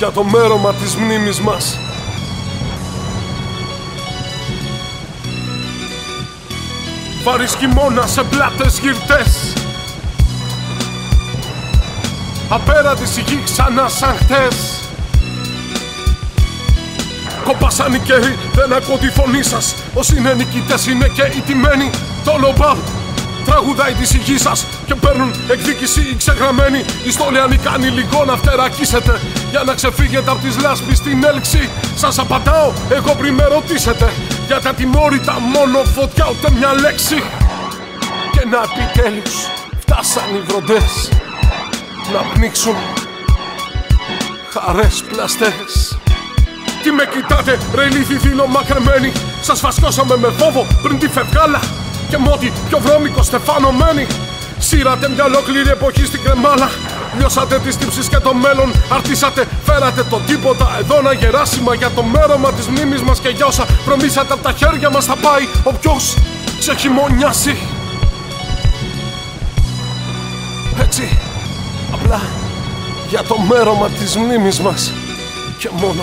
για το μέρωμα της μνήμης μας. Βαρύς χειμώνα σε πλάτες γυρτές. Απέραντη σιγή ξανά σαν χτες. Κοπάσαν οι καιροί, δεν ακούω τη φωνή σας. Όσοι είναι νικητές είναι και οι τιμένοι Το λομπάμ τραγουδάει τη σιγή σας και παίρνουν εκδίκηση οι ξεγραμμένοι. Η στόλη ανικάνει λίγο να φτερακίσετε για να ξεφύγετε από τις λάσπη στην έλξη. Σας απαντάω, εγώ πριν με ρωτήσετε για τα τιμόρυτα μόνο φωτιά ούτε μια λέξη. Και να επιτέλους φτάσαν οι βροντές να πνίξουν χαρές πλαστές Τι με κοιτάτε ρε ηλίθιοι μακρεμένοι Σας φασκώσαμε με φόβο πριν τη φευγάλα Και μότι πιο βρώμικος στεφανωμένοι Σύρατε μια ολόκληρη εποχή στην κρεμάλα. Λιώσατε τις τύψεις και το μέλλον. Αρτίσατε, φέρατε το τίποτα Εδώ να γεράσιμα για το μέρωμα της μνήμης μας. Και για όσα προμήσατε από τα χέρια μας θα πάει Όποιος ξεχειμονιάσει Έτσι Απλά για το μέρωμα της μνήμης μας. Και μόνο